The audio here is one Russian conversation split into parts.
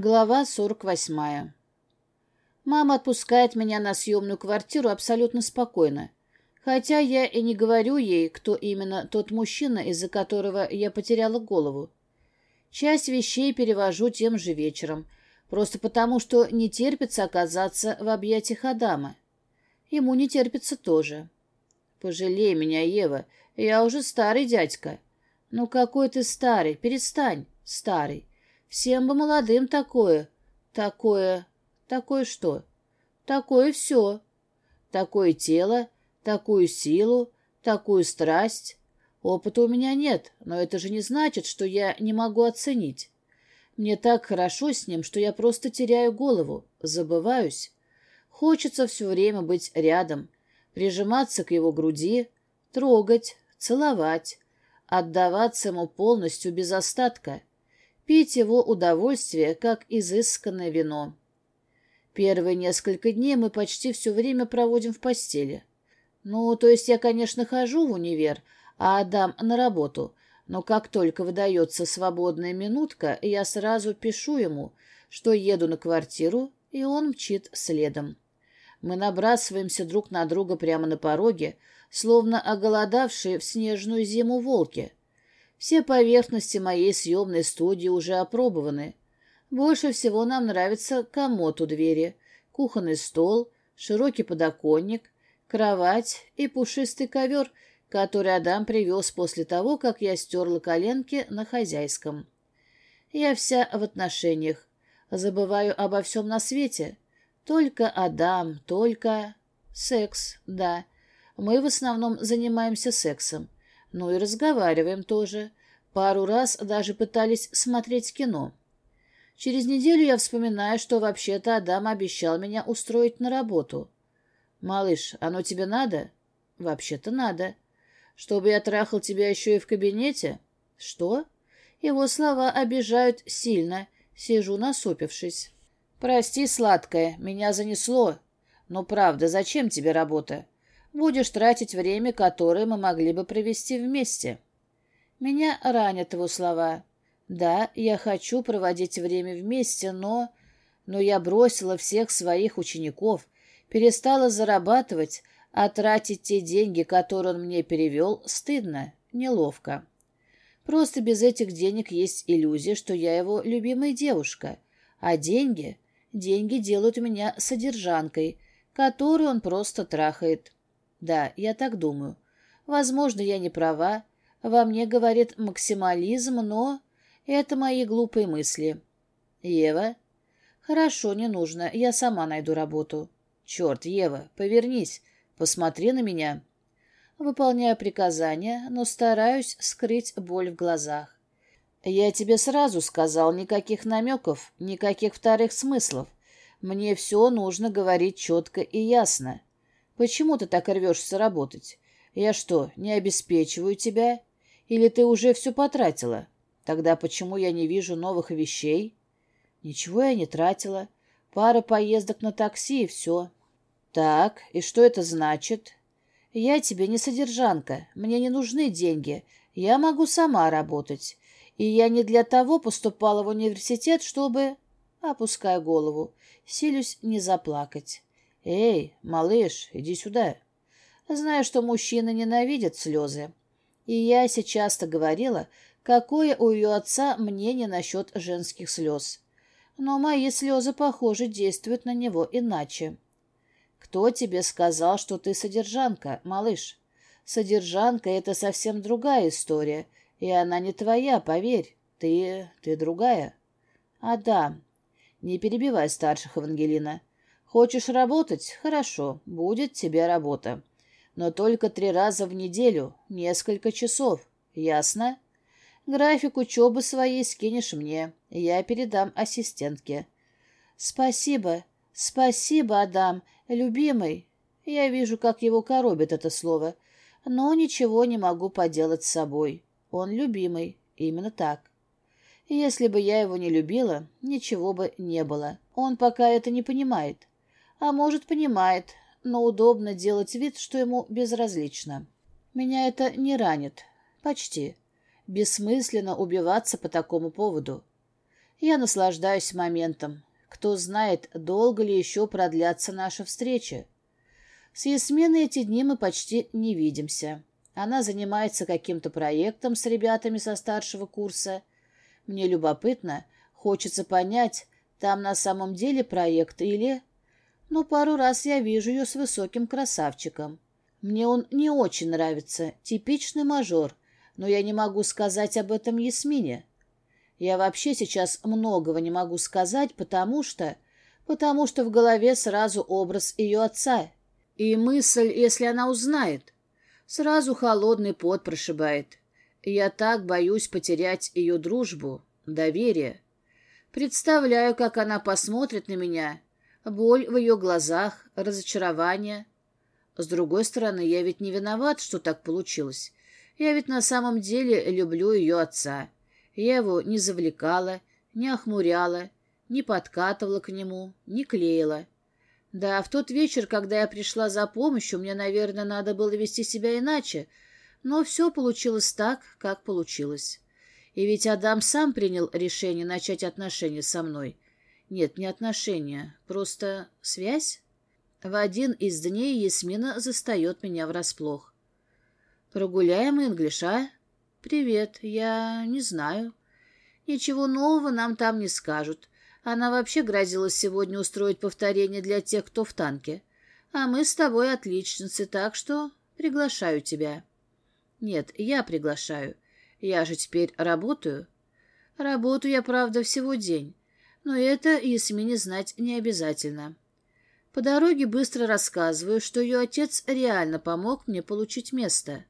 Глава 48. Мама отпускает меня на съемную квартиру абсолютно спокойно, хотя я и не говорю ей, кто именно тот мужчина, из-за которого я потеряла голову. Часть вещей перевожу тем же вечером, просто потому, что не терпится оказаться в объятиях Адама. Ему не терпится тоже. Пожалей меня, Ева, я уже старый дядька. Ну какой ты старый, перестань, старый. Всем бы молодым такое. Такое... Такое что? Такое все. Такое тело, такую силу, такую страсть. Опыта у меня нет, но это же не значит, что я не могу оценить. Мне так хорошо с ним, что я просто теряю голову, забываюсь. Хочется все время быть рядом, прижиматься к его груди, трогать, целовать, отдаваться ему полностью без остатка — пить его удовольствие, как изысканное вино. Первые несколько дней мы почти все время проводим в постели. Ну, то есть я, конечно, хожу в универ, а Адам на работу, но как только выдается свободная минутка, я сразу пишу ему, что еду на квартиру, и он мчит следом. Мы набрасываемся друг на друга прямо на пороге, словно оголодавшие в снежную зиму волки — все поверхности моей съемной студии уже опробованы. Больше всего нам нравится комод у двери, кухонный стол, широкий подоконник, кровать и пушистый ковер, который Адам привез после того, как я стерла коленки на хозяйском. Я вся в отношениях, забываю обо всем на свете. Только Адам, только... Секс, да. Мы в основном занимаемся сексом. Ну и разговариваем тоже. Пару раз даже пытались смотреть кино. Через неделю я вспоминаю, что вообще-то Адам обещал меня устроить на работу. «Малыш, оно тебе надо?» «Вообще-то надо. Чтобы я трахал тебя еще и в кабинете?» «Что?» Его слова обижают сильно. Сижу насупившись. «Прости, сладкая, меня занесло. Но правда, зачем тебе работа? Будешь тратить время, которое мы могли бы провести вместе. Меня ранят его слова. Да, я хочу проводить время вместе, но... Но я бросила всех своих учеников, перестала зарабатывать, а тратить те деньги, которые он мне перевел, стыдно, неловко. Просто без этих денег есть иллюзия, что я его любимая девушка. А деньги... Деньги делают меня содержанкой, которую он просто трахает. Да, я так думаю. Возможно, я не права. Во мне говорит максимализм, но... Это мои глупые мысли. Ева? Хорошо, не нужно. Я сама найду работу. Черт, Ева, повернись. Посмотри на меня. Выполняю приказания, но стараюсь скрыть боль в глазах. Я тебе сразу сказал, никаких намеков, никаких вторых смыслов. Мне все нужно говорить четко и ясно. Почему ты так рвешься работать? Я что, не обеспечиваю тебя? Или ты уже все потратила? Тогда почему я не вижу новых вещей? Ничего я не тратила. Пара поездок на такси и все. Так, и что это значит? Я тебе не содержанка. Мне не нужны деньги. Я могу сама работать. И я не для того поступала в университет, чтобы... Опускаю голову. Силюсь не заплакать. «Эй, малыш, иди сюда». Знаю, что мужчины ненавидят слезы. И Яся часто говорила, какое у ее отца мнение насчет женских слез. Но мои слезы, похоже, действуют на него иначе. «Кто тебе сказал, что ты содержанка, малыш? Содержанка — это совсем другая история, и она не твоя, поверь. Ты... ты другая». «Адам, не перебивай старших, Евангелина. Хочешь работать? Хорошо, будет тебе работа. Но только три раза в неделю, несколько часов. Ясно? График учебы своей скинешь мне. Я передам ассистентке. Спасибо, спасибо, Адам, любимый. Я вижу, как его коробит это слово. Но ничего не могу поделать с собой. Он любимый, именно так. Если бы я его не любила, ничего бы не было. Он пока это не понимает. А может, понимает, но удобно делать вид, что ему безразлично. Меня это не ранит. Почти. Бессмысленно убиваться по такому поводу. Я наслаждаюсь моментом. Кто знает, долго ли еще продлятся наши встречи. С Ясминой эти дни мы почти не видимся. Она занимается каким-то проектом с ребятами со старшего курса. Мне любопытно, хочется понять, там на самом деле проект или... Но пару раз я вижу ее с высоким красавчиком. Мне он не очень нравится, типичный мажор, но я не могу сказать об этом Ясмине. Я вообще сейчас многого не могу сказать, потому что... Потому что в голове сразу образ ее отца. И мысль, если она узнает. Сразу холодный пот прошибает. Я так боюсь потерять ее дружбу, доверие. Представляю, как она посмотрит на меня. Боль в ее глазах, разочарование. С другой стороны, я ведь не виноват, что так получилось. Я ведь на самом деле люблю ее отца. Я его не завлекала, не охмуряла, не подкатывала к нему, не клеила. Да, в тот вечер, когда я пришла за помощью, мне, наверное, надо было вести себя иначе, но все получилось так, как получилось. И ведь Адам сам принял решение начать отношения со мной. Нет, не отношения, просто связь. В один из дней Ясмина застает меня врасплох. «Прогуляем, Инглиш, а?» «Привет, я не знаю». «Ничего нового нам там не скажут. Она вообще грозилась сегодня устроить повторение для тех, кто в танке. А мы с тобой отличницы, так что приглашаю тебя». «Нет, я приглашаю. Я же теперь работаю». «Работаю я, правда, всего день. Но это Ясмине знать не обязательно». По дороге быстро рассказываю, что ее отец реально помог мне получить место.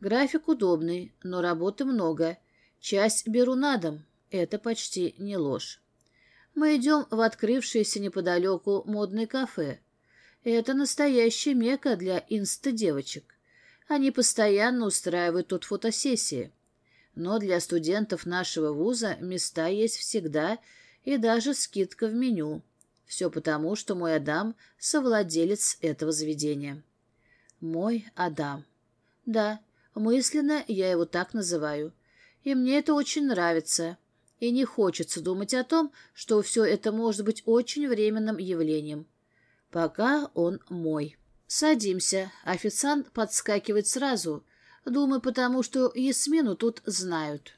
График удобный, но работы много. Часть беру на дом. Это почти не ложь. Мы идем в открывшееся неподалеку модное кафе. Это настоящая мека для инста-девочек. Они постоянно устраивают тут фотосессии. Но для студентов нашего вуза места есть всегда и даже скидка в меню. Все потому, что мой Адам — совладелец этого заведения. Мой Адам. Да, Мысленно я его так называю. И мне это очень нравится. И не хочется думать о том, что все это может быть очень временным явлением. Пока он мой. Садимся. Официант подскакивает сразу. Думаю, потому что Ясмину тут знают.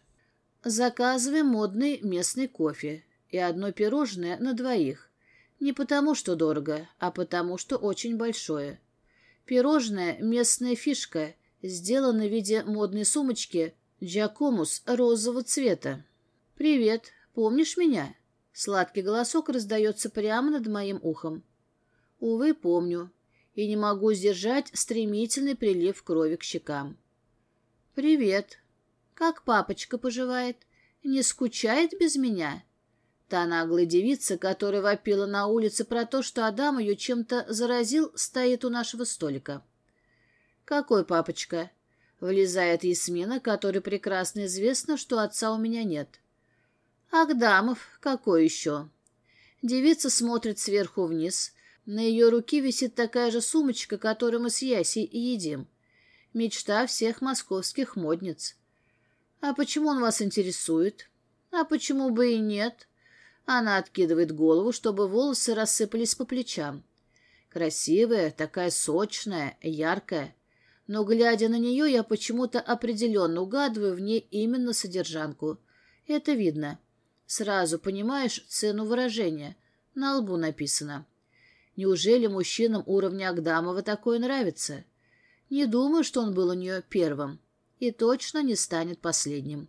Заказываем модный местный кофе и одно пирожное на двоих. Не потому, что дорого, а потому, что очень большое. Пирожное — местная фишка — сделано в виде модной сумочки «Джакомус» розового цвета. «Привет, помнишь меня?» Сладкий голосок раздается прямо над моим ухом. Увы, помню, и не могу сдержать стремительный прилив крови к щекам. «Привет. Как папочка поживает? Не скучает без меня?» Та наглая девица, которая вопила на улице про то, что Адам ее чем-то заразил, стоит у нашего столика. «Какой папочка?» Влезает Ясмина, которой прекрасно известно, что отца у меня нет. «Агдамов, какой еще?» Девица смотрит сверху вниз. На ее руке висит такая же сумочка, которую мы с Ясей едим. Мечта всех московских модниц. «А почему он вас интересует?» «А почему бы и нет?» Она откидывает голову, чтобы волосы рассыпались по плечам. Красивая, такая сочная, яркая но, глядя на нее, я почему-то определенно угадываю в ней именно содержанку. Это видно. Сразу понимаешь цену выражения. На лбу написано. Неужели мужчинам уровня Агдамова такое нравится? Не думаю, что он был у нее первым. И точно не станет последним.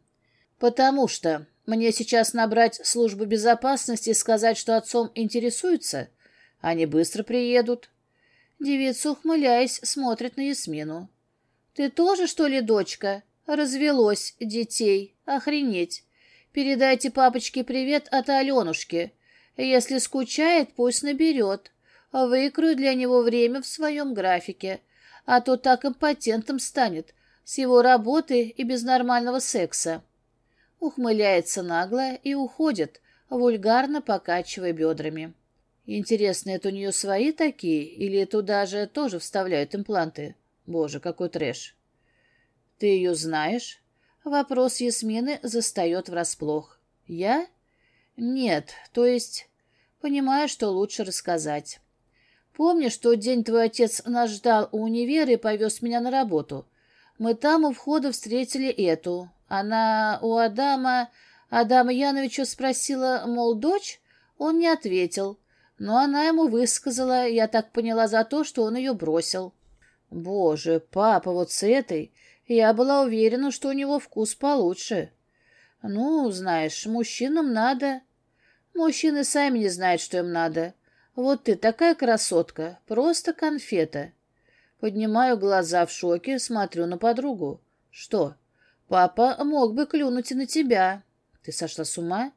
Потому что мне сейчас набрать службу безопасности и сказать, что отцом интересуются? Они быстро приедут. Девица, ухмыляясь, смотрит на Ясмину. «Ты тоже, что ли, дочка? Развелось детей. Охренеть. Передайте папочке привет от Аленушки. Если скучает, пусть наберет. Выкрою для него время в своем графике. А то так импотентом станет, с его работы и без нормального секса». Ухмыляется нагло и уходит, вульгарно покачивая бедрами. Интересно, это у нее свои такие, или туда же тоже вставляют импланты? Боже, какой трэш. Ты ее знаешь? Вопрос Ясмины застает врасплох. Я? Нет, то есть... Понимаю, что лучше рассказать. Помнишь, тот день твой отец нас ждал у универа и повез меня на работу? Мы там у входа встретили эту. Она у Адама... Адама Яновича спросила, мол, дочь? Он не ответил. Но она ему высказала, я так поняла, за то, что он ее бросил. Боже, папа вот с этой... Я была уверена, что у него вкус получше. Ну, знаешь, мужчинам надо... Мужчины сами не знают, что им надо. Вот ты такая красотка, просто конфета. Поднимаю глаза в шоке, смотрю на подругу. Что? Папа мог бы клюнуть и на тебя. Ты сошла с ума?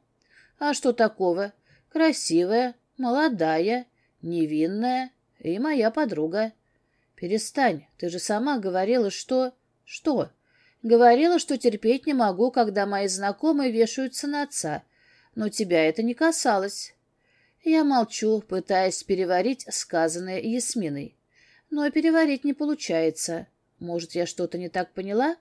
А что такого? Красивая, молодая, невинная и моя подруга. Перестань, ты же сама говорила, что... Что? Говорила, что терпеть не могу, когда мои знакомые вешаются на отца. Но тебя это не касалось. Я молчу, пытаясь переварить сказанное Ясминой. Но переварить не получается. Может, я что-то не так поняла?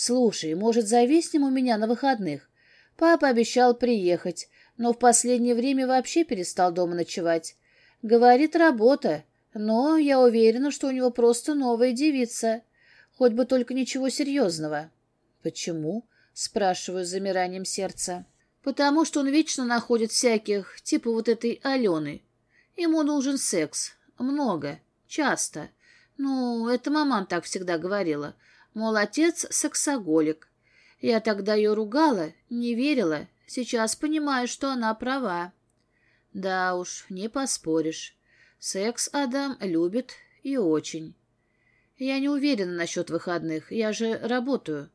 Слушай, может, зависнем у меня на выходных? Папа обещал приехать, но в последнее время вообще перестал дома ночевать. Говорит, работа, но я уверена, что у него просто новая девица. Хоть бы только ничего серьезного. Почему? Спрашиваю с замиранием сердца. Потому что он вечно находит всяких, типа вот этой Алены. Ему нужен секс. Много. Часто. Ну, это маман так всегда говорила. Мол, отец сексоголик. Я тогда ее ругала, не верила. Сейчас понимаю, что она права. Да уж, не поспоришь. Секс Адам любит и очень. Я не уверена насчет выходных, я же работаю.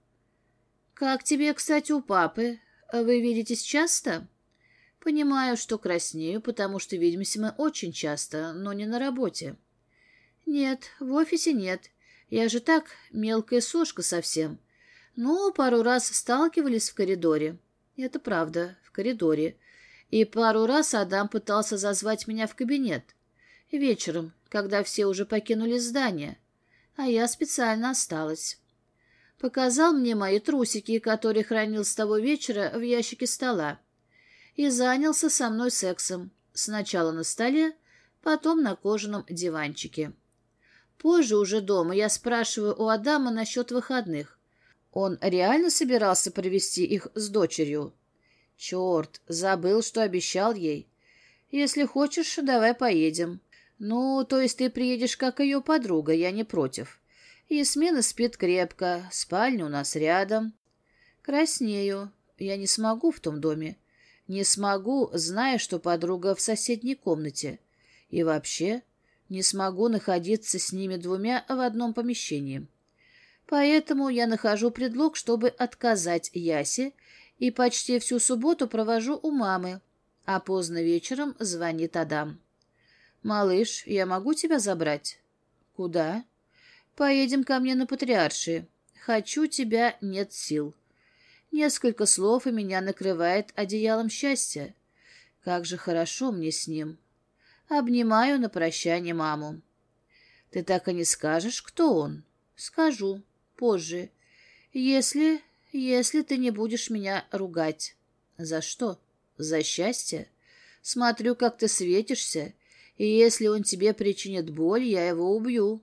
Как тебе, кстати, у папы? Вы видитесь часто? Понимаю, что краснею, потому что видимся мы очень часто, но не на работе. Нет, в офисе нет. Я же так, мелкая сошка совсем. Ну, пару раз сталкивались в коридоре. Это правда, в коридоре. И пару раз Адам пытался зазвать меня в кабинет. Вечером, когда все уже покинули здание а я специально осталась. Показал мне мои трусики, которые хранил с того вечера в ящике стола, и занялся со мной сексом, сначала на столе, потом на кожаном диванчике. Позже уже дома я спрашиваю у Адама насчет выходных. Он реально собирался провести их с дочерью? Черт, забыл, что обещал ей. Если хочешь, давай поедем. «Ну, то есть ты приедешь как ее подруга, я не против. Ясмина спит крепко, спальня у нас рядом». «Краснею. Я не смогу в том доме. Не смогу, зная, что подруга в соседней комнате. И вообще, не смогу находиться с ними двумя в одном помещении. Поэтому я нахожу предлог, чтобы отказать Ясе, и почти всю субботу провожу у мамы, а поздно вечером звонит Адам. «Малыш, я могу тебя забрать?» «Куда?» «Поедем ко мне на Патриарши. Хочу тебя, нет сил». Несколько слов, и меня накрывает одеялом счастья. Как же хорошо мне с ним. Обнимаю на прощание маму. «Ты так и не скажешь, кто он?» «Скажу. Позже. Если... если ты не будешь меня ругать». «За что?» «За счастье. Смотрю, как ты светишься» И если он тебе причинит боль, я его убью.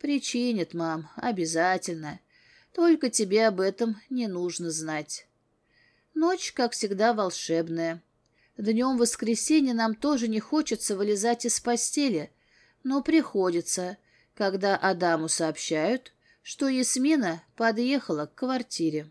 Причинит, мам, обязательно. Только тебе об этом не нужно знать. Ночь, как всегда, волшебная. Днем в воскресенье нам тоже не хочется вылезать из постели, но приходится, когда Адаму сообщают, что Ясмина подъехала к квартире.